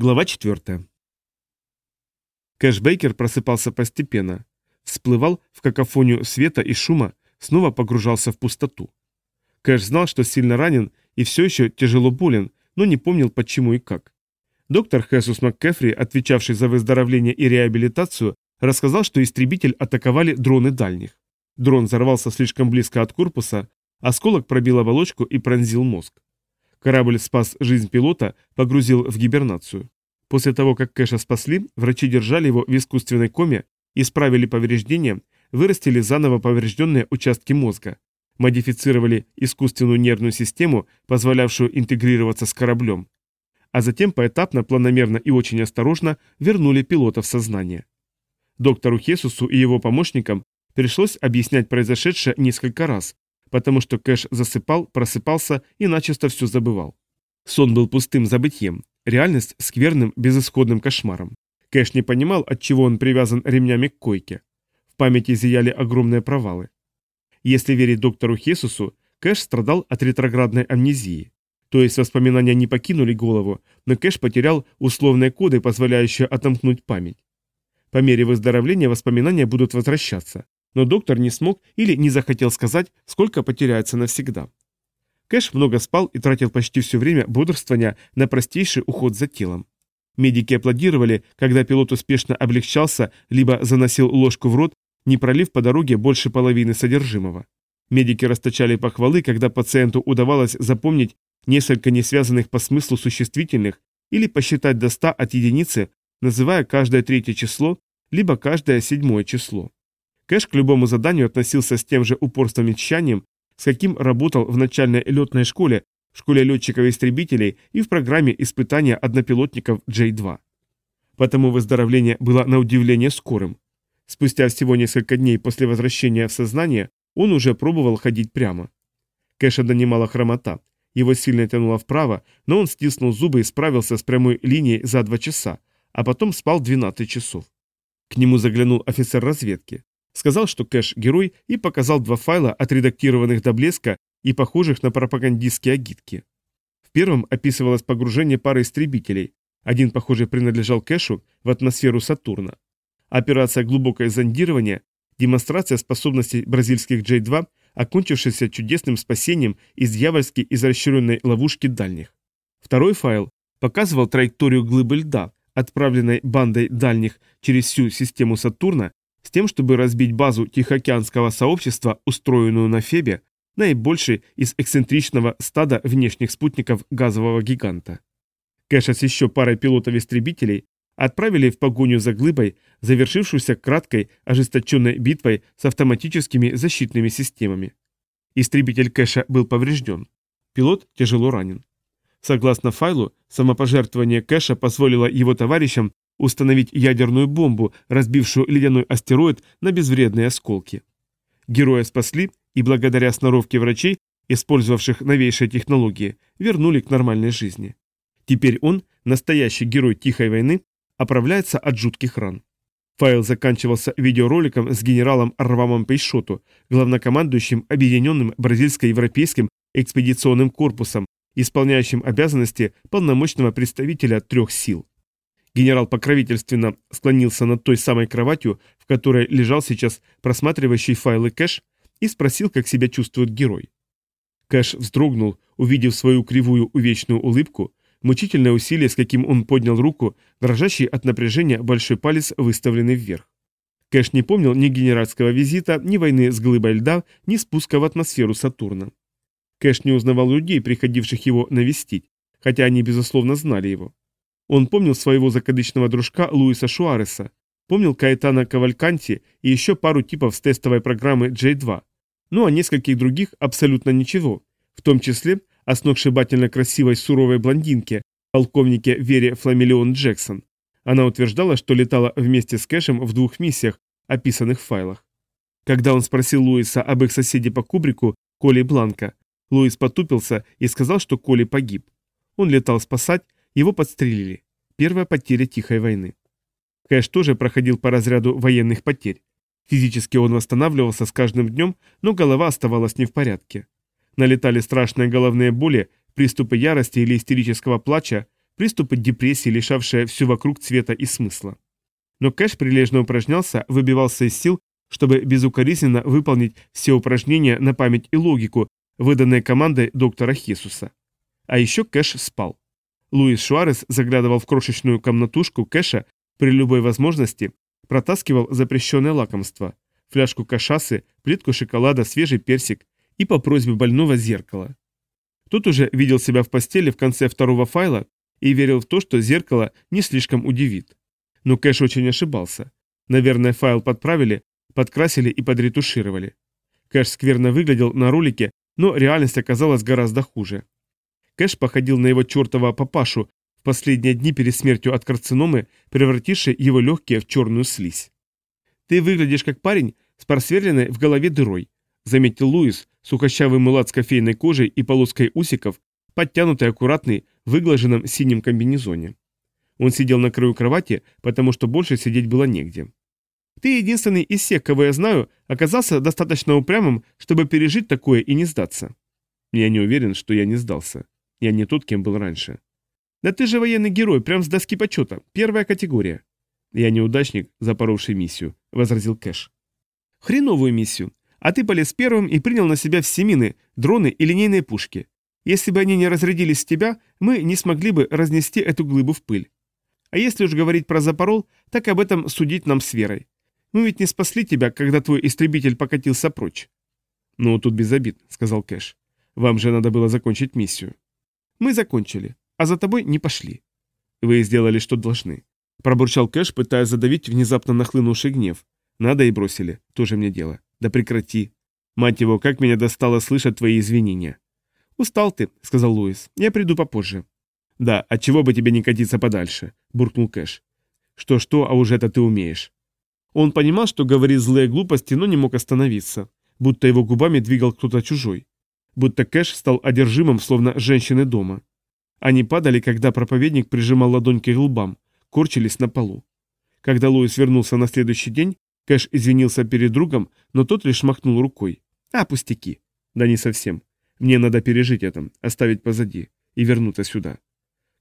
Глава 4. Кэш Бейкер просыпался постепенно. Всплывал в какофонию света и шума, снова погружался в пустоту. Кэш знал, что сильно ранен и все еще тяжело болен, но не помнил почему и как. Доктор Хесус МакКефри, отвечавший за выздоровление и реабилитацию, рассказал, что истребитель атаковали дроны дальних. Дрон взорвался слишком близко от корпуса, осколок пробил оболочку и пронзил мозг. Корабль спас жизнь пилота, погрузил в гибернацию. После того, как Кэша спасли, врачи держали его в искусственной коме, исправили повреждения, вырастили заново поврежденные участки мозга, модифицировали искусственную нервную систему, позволявшую интегрироваться с кораблем, а затем поэтапно, планомерно и очень осторожно вернули пилота в сознание. Доктору Хесусу и его помощникам пришлось объяснять произошедшее несколько раз, потому что Кэш засыпал, просыпался и начисто все забывал. Сон был пустым забытьем, реальность скверным, безысходным кошмаром. Кэш не понимал, от чего он привязан ремнями к койке. В памяти зияли огромные провалы. Если верить доктору Хесусу, Кэш страдал от ретроградной амнезии. То есть воспоминания не покинули голову, но Кэш потерял условные коды, позволяющие отомкнуть память. По мере выздоровления воспоминания будут возвращаться но доктор не смог или не захотел сказать, сколько потеряется навсегда. Кэш много спал и тратил почти все время бодрствования на простейший уход за телом. Медики аплодировали, когда пилот успешно облегчался, либо заносил ложку в рот, не пролив по дороге больше половины содержимого. Медики расточали похвалы, когда пациенту удавалось запомнить несколько несвязанных по смыслу существительных или посчитать до 100 от единицы, называя каждое третье число, либо каждое седьмое число. Кэш к любому заданию относился с тем же упорством и тщанием, с каким работал в начальной летной школе, в школе летчиков-истребителей и в программе испытания однопилотников J-2. Потому выздоровление было на удивление скорым. Спустя всего несколько дней после возвращения в сознание он уже пробовал ходить прямо. Кэша донимала хромота. Его сильно тянуло вправо, но он стиснул зубы и справился с прямой линией за два часа, а потом спал 12 часов. К нему заглянул офицер разведки. Сказал, что Кэш – герой, и показал два файла, отредактированных до блеска и похожих на пропагандистские агитки. В первом описывалось погружение пары истребителей. Один, похоже, принадлежал Кэшу в атмосферу Сатурна. Операция «Глубокое зондирование» – демонстрация способностей бразильских J-2, окончившаяся чудесным спасением из дьявольски изощренной ловушки дальних. Второй файл показывал траекторию глыбы льда, отправленной бандой дальних через всю систему Сатурна с тем, чтобы разбить базу Тихоокеанского сообщества, устроенную на Фебе, наибольшей из эксцентричного стада внешних спутников газового гиганта. Кэша с еще парой пилотов-истребителей отправили в погоню за глыбой, завершившуюся краткой, ожесточенной битвой с автоматическими защитными системами. Истребитель Кэша был поврежден. Пилот тяжело ранен. Согласно файлу, самопожертвование Кэша позволило его товарищам установить ядерную бомбу, разбившую ледяной астероид на безвредные осколки. Героя спасли и благодаря сноровке врачей, использовавших новейшие технологии, вернули к нормальной жизни. Теперь он, настоящий герой Тихой войны, оправляется от жутких ран. Файл заканчивался видеороликом с генералом Арвамом Пейшоту, главнокомандующим Объединенным Бразильско-Европейским экспедиционным корпусом, исполняющим обязанности полномочного представителя трех сил. Генерал покровительственно склонился над той самой кроватью, в которой лежал сейчас просматривающий файлы Кэш, и спросил, как себя чувствует герой. Кэш вздрогнул, увидев свою кривую увечную улыбку, мучительное усилие, с каким он поднял руку, дрожащий от напряжения большой палец, выставленный вверх. Кэш не помнил ни генеральского визита, ни войны с глыбой льда, ни спуска в атмосферу Сатурна. Кэш не узнавал людей, приходивших его навестить, хотя они, безусловно, знали его. Он помнил своего закадычного дружка Луиса Шуареса, помнил Каэтана Кавальканти и еще пару типов с тестовой программы J2, ну а нескольких других абсолютно ничего, в том числе о сногсшибательно красивой суровой блондинке, полковнике Вере Фламелион Джексон. Она утверждала, что летала вместе с Кэшем в двух миссиях, описанных в файлах. Когда он спросил Луиса об их соседе по кубрику, Коли Бланка, Луис потупился и сказал, что Коли погиб. Он летал спасать, его подстрелили. Первая потеря тихой войны. Кэш тоже проходил по разряду военных потерь. Физически он восстанавливался с каждым днем, но голова оставалась не в порядке. Налетали страшные головные боли, приступы ярости или истерического плача, приступы депрессии, лишавшие все вокруг цвета и смысла. Но Кэш прилежно упражнялся, выбивался из сил, чтобы безукоризненно выполнить все упражнения на память и логику, выданные командой доктора Хесуса. А еще Кэш спал. Луис Шуарес заглядывал в крошечную комнатушку Кэша при любой возможности, протаскивал запрещенное лакомство, фляжку кашасы, плитку шоколада, свежий персик и по просьбе больного зеркало. Тот уже видел себя в постели в конце второго файла и верил в то, что зеркало не слишком удивит. Но Кэш очень ошибался. Наверное, файл подправили, подкрасили и подретушировали. Кэш скверно выглядел на ролике, но реальность оказалась гораздо хуже. Кэш походил на его чертова папашу в последние дни перед смертью от карциномы, превратившей его легкие в черную слизь. «Ты выглядишь как парень с просверленной в голове дырой», заметил Луис, сухощавый мулат с кофейной кожей и полоской усиков, подтянутый, аккуратный, выглаженном синем комбинезоне. Он сидел на краю кровати, потому что больше сидеть было негде. Ты единственный из всех, кого я знаю, оказался достаточно упрямым, чтобы пережить такое и не сдаться. Я не уверен, что я не сдался. Я не тот, кем был раньше. Да ты же военный герой, прям с доски почета, первая категория. Я неудачник, запоровший миссию, возразил Кэш. Хреновую миссию. А ты полез первым и принял на себя все мины, дроны и линейные пушки. Если бы они не разрядились с тебя, мы не смогли бы разнести эту глыбу в пыль. А если уж говорить про запорол, так об этом судить нам с верой. Мы ведь не спасли тебя, когда твой истребитель покатился прочь. Ну, тут без обид, сказал Кэш. Вам же надо было закончить миссию. Мы закончили, а за тобой не пошли. Вы сделали, что должны. Пробурчал Кэш, пытаясь задавить внезапно нахлынувший гнев. Надо и бросили, тоже мне дело. Да прекрати. Мать его, как меня достало слышать твои извинения. Устал ты, сказал Луис. Я приду попозже. Да, от чего бы тебе не катиться подальше, буркнул Кэш. Что-что, а уже это ты умеешь. Он понимал, что говорит злые глупости, но не мог остановиться, будто его губами двигал кто-то чужой. Будто Кэш стал одержимым, словно женщины дома. Они падали, когда проповедник прижимал ладонь к лбам, корчились на полу. Когда Луис вернулся на следующий день, Кэш извинился перед другом, но тот лишь махнул рукой. «А, пустяки». «Да не совсем. Мне надо пережить это, оставить позади и вернуться сюда».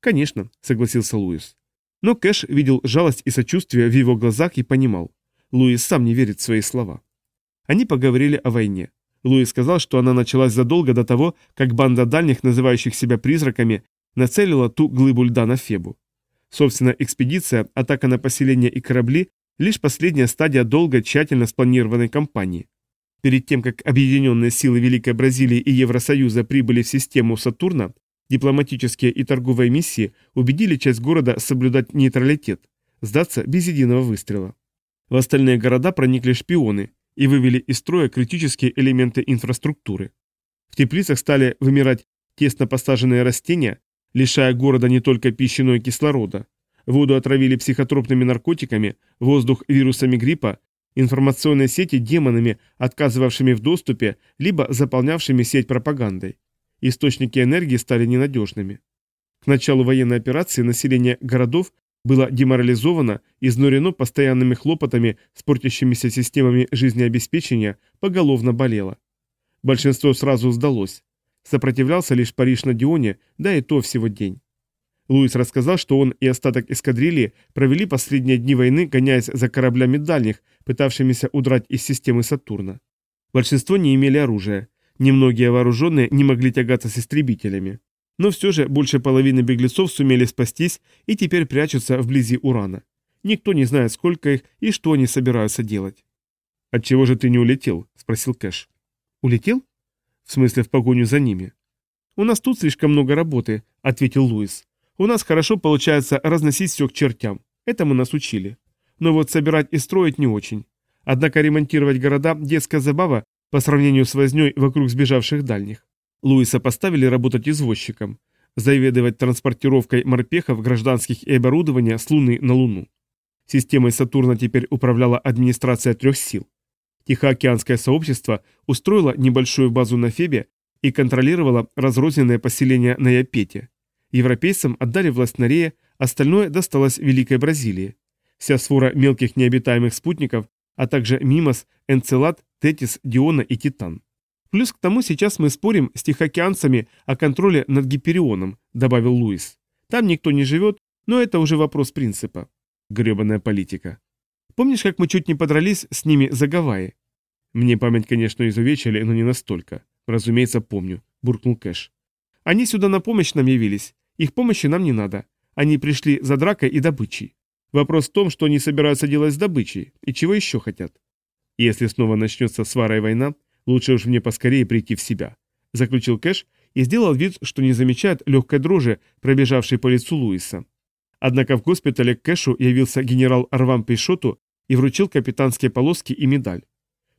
«Конечно», — согласился Луис. Но Кэш видел жалость и сочувствие в его глазах и понимал. Луис сам не верит в свои слова. Они поговорили о войне. Луис сказал, что она началась задолго до того, как банда дальних, называющих себя призраками, нацелила ту глыбу льда на Фебу. Собственно, экспедиция, атака на поселения и корабли – лишь последняя стадия долго тщательно спланированной кампании. Перед тем, как объединенные силы Великой Бразилии и Евросоюза прибыли в систему Сатурна, дипломатические и торговые миссии убедили часть города соблюдать нейтралитет, сдаться без единого выстрела. В остальные города проникли шпионы и вывели из строя критические элементы инфраструктуры. В теплицах стали вымирать тесно посаженные растения, лишая города не только пищи, но и кислорода. Воду отравили психотропными наркотиками, воздух вирусами гриппа, информационные сети демонами, отказывавшими в доступе, либо заполнявшими сеть пропагандой. Источники энергии стали ненадежными. К началу военной операции население городов было деморализовано, изнурено постоянными хлопотами с портящимися системами жизнеобеспечения, поголовно болело. Большинство сразу сдалось. Сопротивлялся лишь Париж на Дионе, да и то всего день. Луис рассказал, что он и остаток эскадрильи провели последние дни войны, гоняясь за кораблями дальних, пытавшимися удрать из системы Сатурна. Большинство не имели оружия. Немногие вооруженные не могли тягаться с истребителями. Но все же больше половины беглецов сумели спастись и теперь прячутся вблизи Урана. Никто не знает, сколько их и что они собираются делать. «Отчего же ты не улетел?» – спросил Кэш. «Улетел?» «В смысле, в погоню за ними?» «У нас тут слишком много работы», – ответил Луис. «У нас хорошо получается разносить все к чертям. Этому нас учили. Но вот собирать и строить не очень. Однако ремонтировать города – детская забава по сравнению с вознёй вокруг сбежавших дальних. Луиса поставили работать извозчиком, заведовать транспортировкой морпехов, гражданских и оборудования с Луны на Луну. Системой Сатурна теперь управляла администрация трех сил. Тихоокеанское сообщество устроило небольшую базу на Фебе и контролировало разрозненное поселение на Япете. Европейцам отдали власть на остальное досталось Великой Бразилии. Вся свора мелких необитаемых спутников, а также Мимос, Энцелад, Тетис, Диона и Титан. Плюс к тому сейчас мы спорим с тихоокеанцами о контроле над Гиперионом, добавил Луис. Там никто не живет, но это уже вопрос принципа. Гребаная политика. Помнишь, как мы чуть не подрались с ними за Гавайи? Мне память, конечно, изувечили, но не настолько. Разумеется, помню, буркнул Кэш. Они сюда на помощь нам явились. Их помощи нам не надо. Они пришли за дракой и добычей. Вопрос в том, что они собираются делать с добычей, и чего еще хотят. Если снова начнется свара и война, лучше уж мне поскорее прийти в себя. Заключил Кэш и сделал вид, что не замечает легкой дрожи, пробежавшей по лицу Луиса. Однако в госпитале к Кэшу явился генерал Арвам Пейшоту и вручил капитанские полоски и медаль.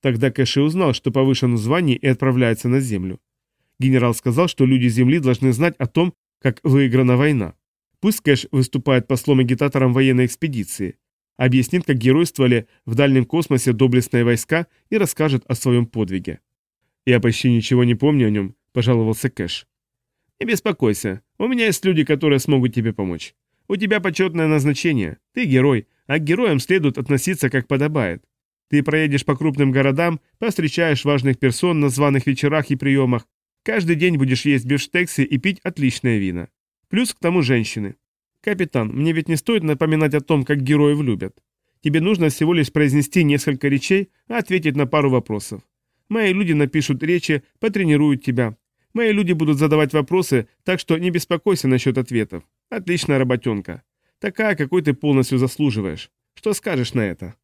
Тогда Кэш и узнал, что повышен в звании и отправляется на землю. Генерал сказал, что люди Земли должны знать о том, как выиграна война. Пусть Кэш выступает послом-агитатором военной экспедиции, объяснит, как геройствовали в дальнем космосе доблестные войска и расскажет о своем подвиге. «Я почти ничего не помню о нем», – пожаловался Кэш. «Не беспокойся, у меня есть люди, которые смогут тебе помочь. У тебя почетное назначение, ты герой, а к героям следует относиться как подобает. Ты проедешь по крупным городам, повстречаешь важных персон на званых вечерах и приемах, каждый день будешь есть бифштексы и пить отличное вино. Плюс к тому женщины. Капитан, мне ведь не стоит напоминать о том, как героев любят. Тебе нужно всего лишь произнести несколько речей, а ответить на пару вопросов. Мои люди напишут речи, потренируют тебя. Мои люди будут задавать вопросы, так что не беспокойся насчет ответов. Отличная работенка. Такая, какой ты полностью заслуживаешь. Что скажешь на это?»